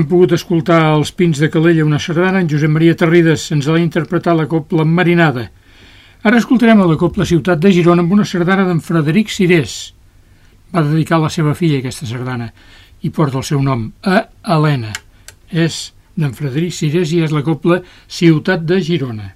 Hem pogut escoltar els Pins de Calella, una sardana, en Josep Maria Terrides ens l'ha interpretat la copla Marinada. Ara escoltarem a la copla Ciutat de Girona amb una sardana d'en Frederic Cirés. Va dedicar la seva filla aquesta sardana i porta el seu nom, a Helena. És d'en Frederic Cirés i és la copla Ciutat de Girona.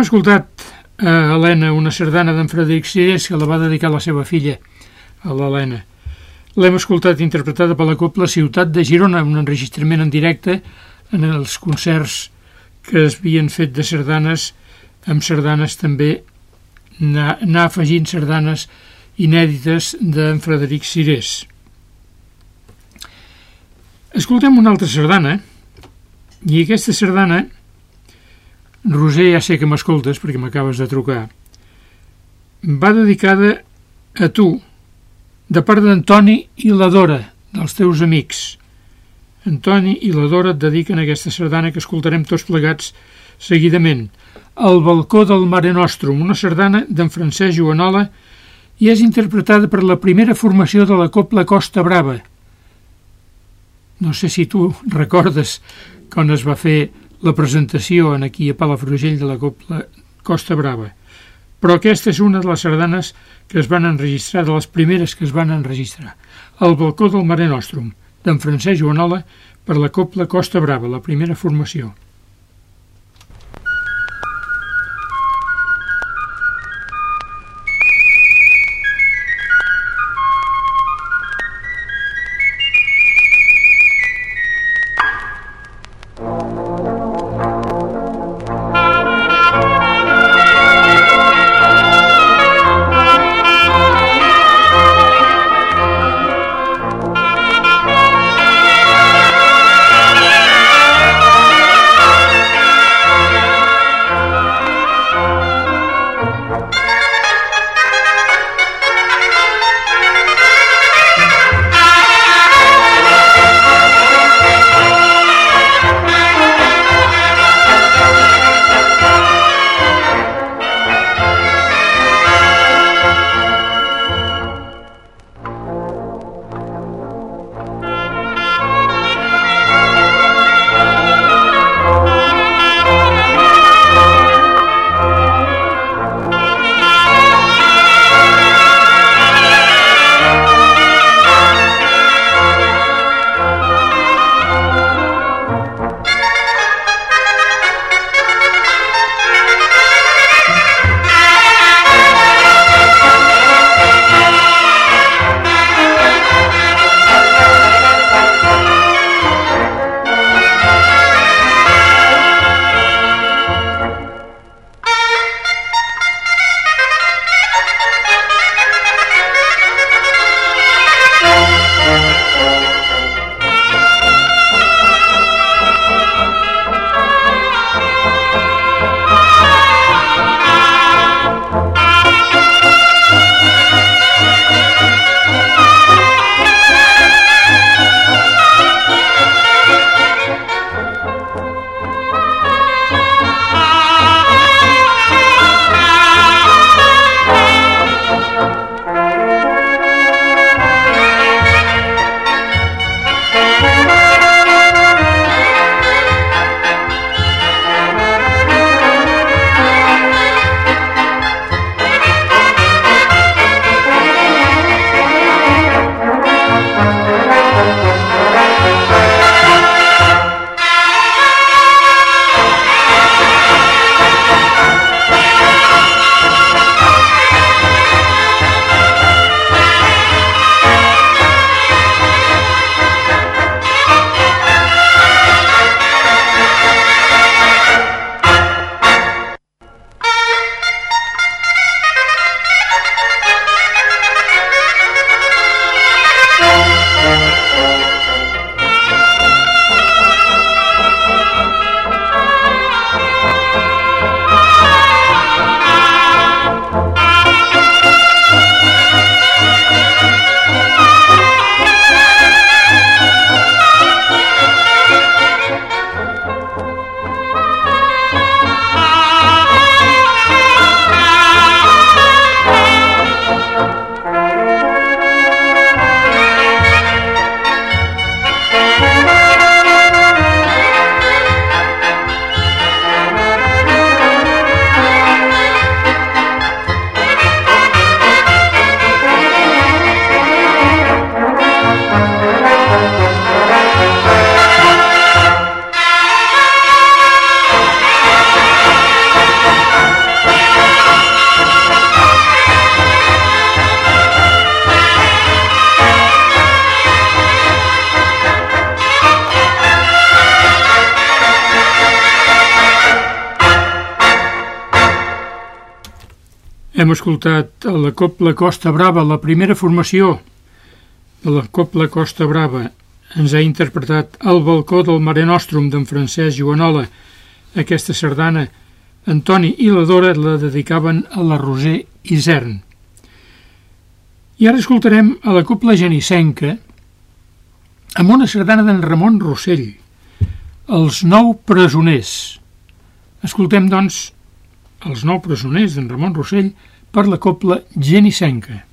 Escoltat a Helena una sardana d'en Frederic Sires que la va dedicar a la seva filla, a l'Helena. L'hem escoltat interpretada per la Copla Ciutat de Girona, un enregistrament en directe en els concerts que es havien fet de sardanes, amb sardanes també anar, afegint sardanes inèdites d'en Frederic Cirés. Escoltem una altra sardana, i aquesta sardana, Roser, ja sé que m'escoltes perquè m'acabes de trucar, va dedicada a tu, de part d'Antoni i la Dora, dels teus amics. Antoni i la Dora et dediquen aquesta sardana que escoltarem tots plegats seguidament. El balcó del Mare Nostrum, una sardana d'en Francesc Joanola i és interpretada per la primera formació de la Copla Costa Brava. No sé si tu recordes quan es va fer la presentació en aquí a Palafrugell de la Copla Costa Brava. Però aquesta és una de les sardanes que es van enregistrar, de les primeres que es van enregistrar. El balcó del Mare Nostrum, d'en Francesc Joanola, per la Copla Costa Brava, la primera formació. Hem escoltat a la Copla Costa Brava, la primera formació de la Copla Costa Brava, ens ha interpretat El balcó del Mare Nostrum d'en Francesc Joanola. Aquesta sardana, Antoni i la Dora la dedicaven a la Roser Isern. I ara escoltarem a la Copla Genissenca amb una sardana d'en Ramon Rossell, Els nou presoners. Escoltem, doncs, els nou presoners d'en Ramon Rossell per la Copla Genissenca.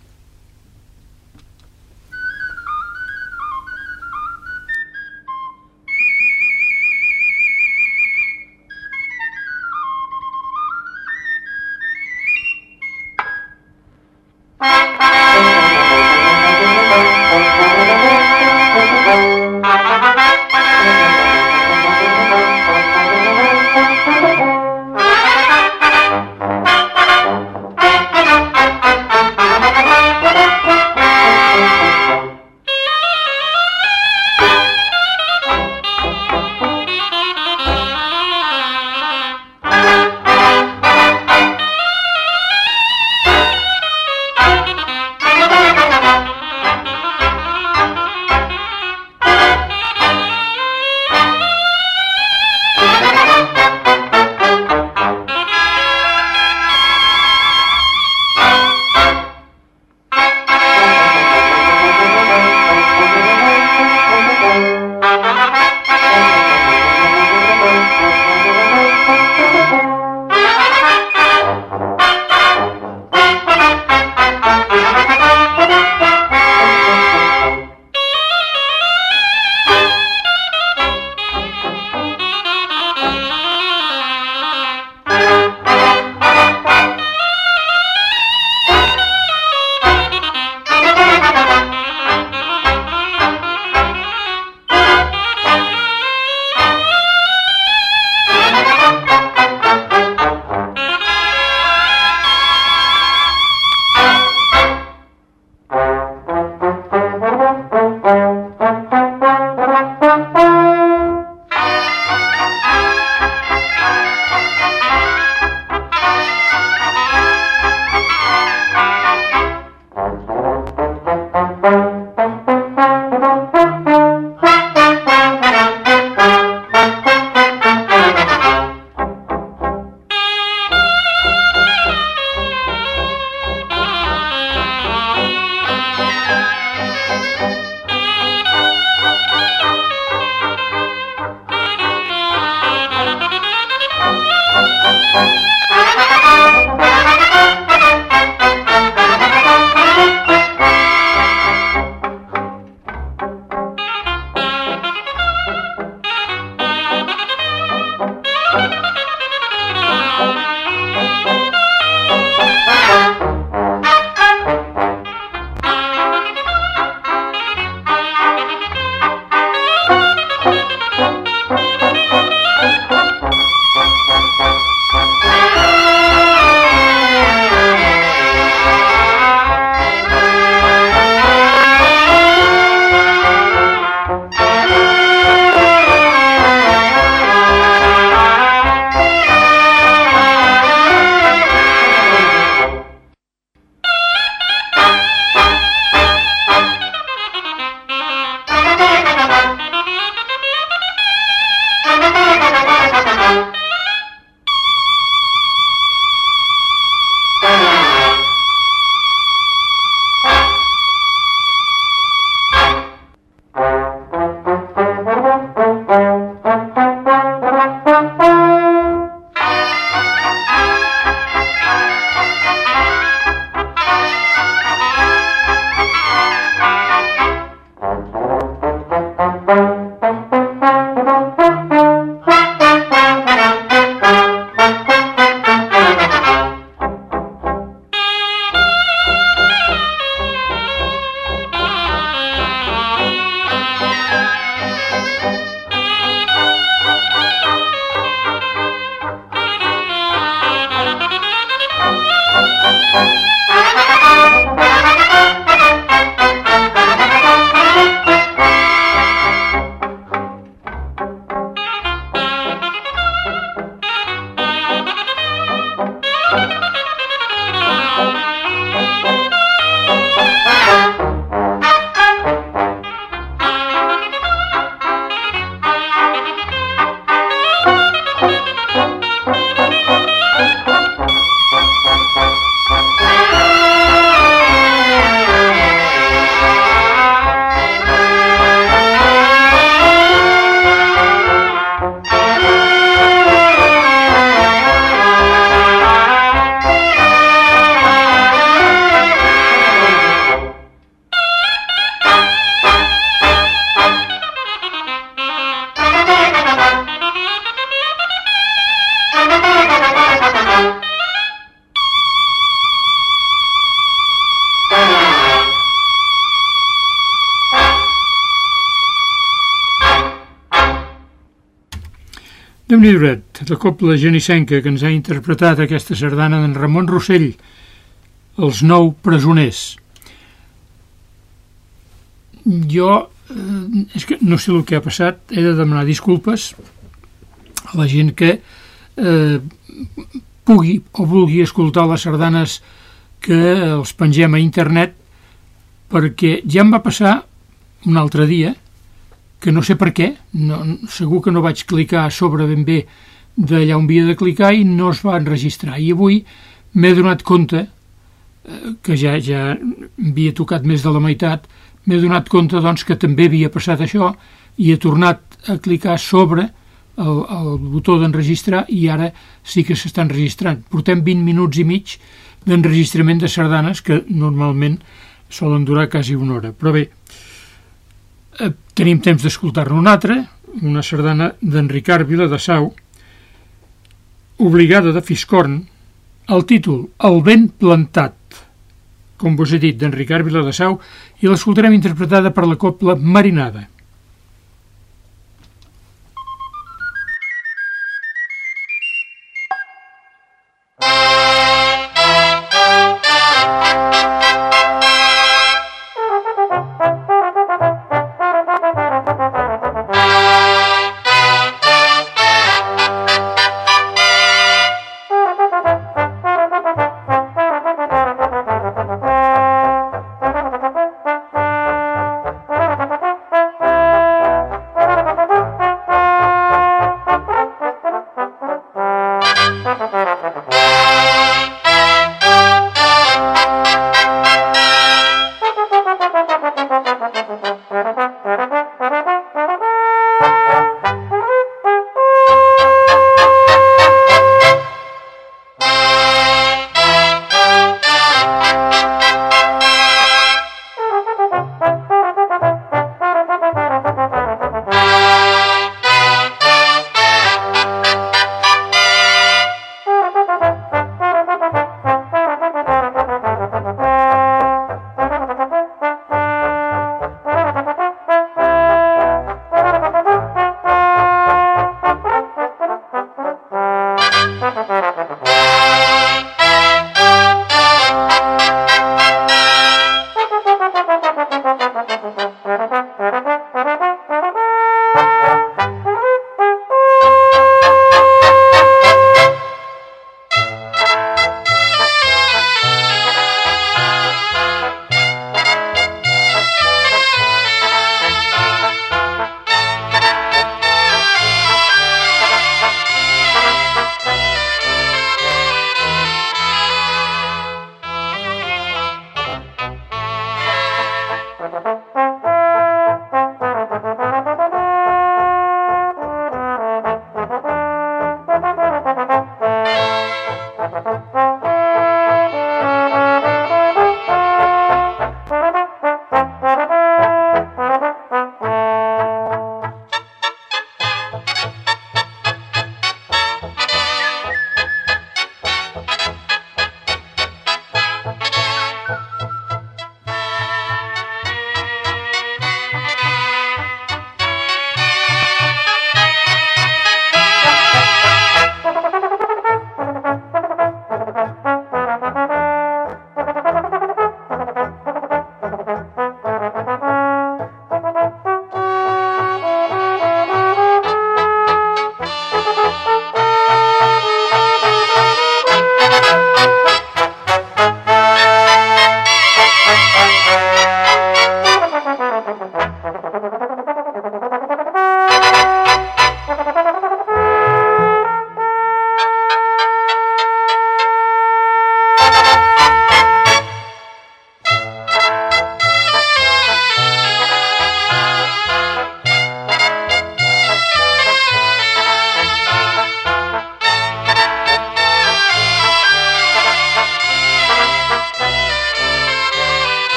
Déu nhi la copla genissenca que ens ha interpretat aquesta sardana d'en Ramon Rossell, Els nou presoners. Jo, eh, és que no sé el que ha passat, he de demanar disculpes a la gent que eh, pugui o vulgui escoltar les sardanes que els pengem a internet perquè ja em va passar un altre dia que no sé per què, no, segur que no vaig clicar a sobre ben bé d'allà on havia de clicar i no es va enregistrar. I avui m'he donat compte, eh, que ja, ja havia tocat més de la meitat, m'he donat compte doncs, que també havia passat això i he tornat a clicar sobre el, el botó d'enregistrar i ara sí que s'està enregistrant. Portem 20 minuts i mig d'enregistrament de sardanes que normalment solen durar quasi una hora. Però bé, tenim temps d'escoltar-ne una altra, una sardana d'en Ricard Viladasau, obligada de Fiscorn, el títol El vent plantat, com vos he dit, d'en Ricard Viladasau, i l'escoltarem interpretada per la copla Marinada.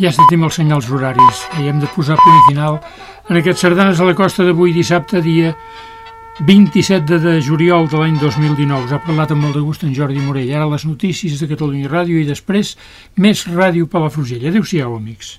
Ja sentim els senyals horaris i hem de posar punt final en aquests sardanes a la costa d'avui dissabte, dia 27 de juliol de l'any 2019. Us ha parlat amb molt de gust en Jordi Morell. Ara les notícies de Catalunya Ràdio i després més ràdio Palafrugell. Adéu-siau, amics.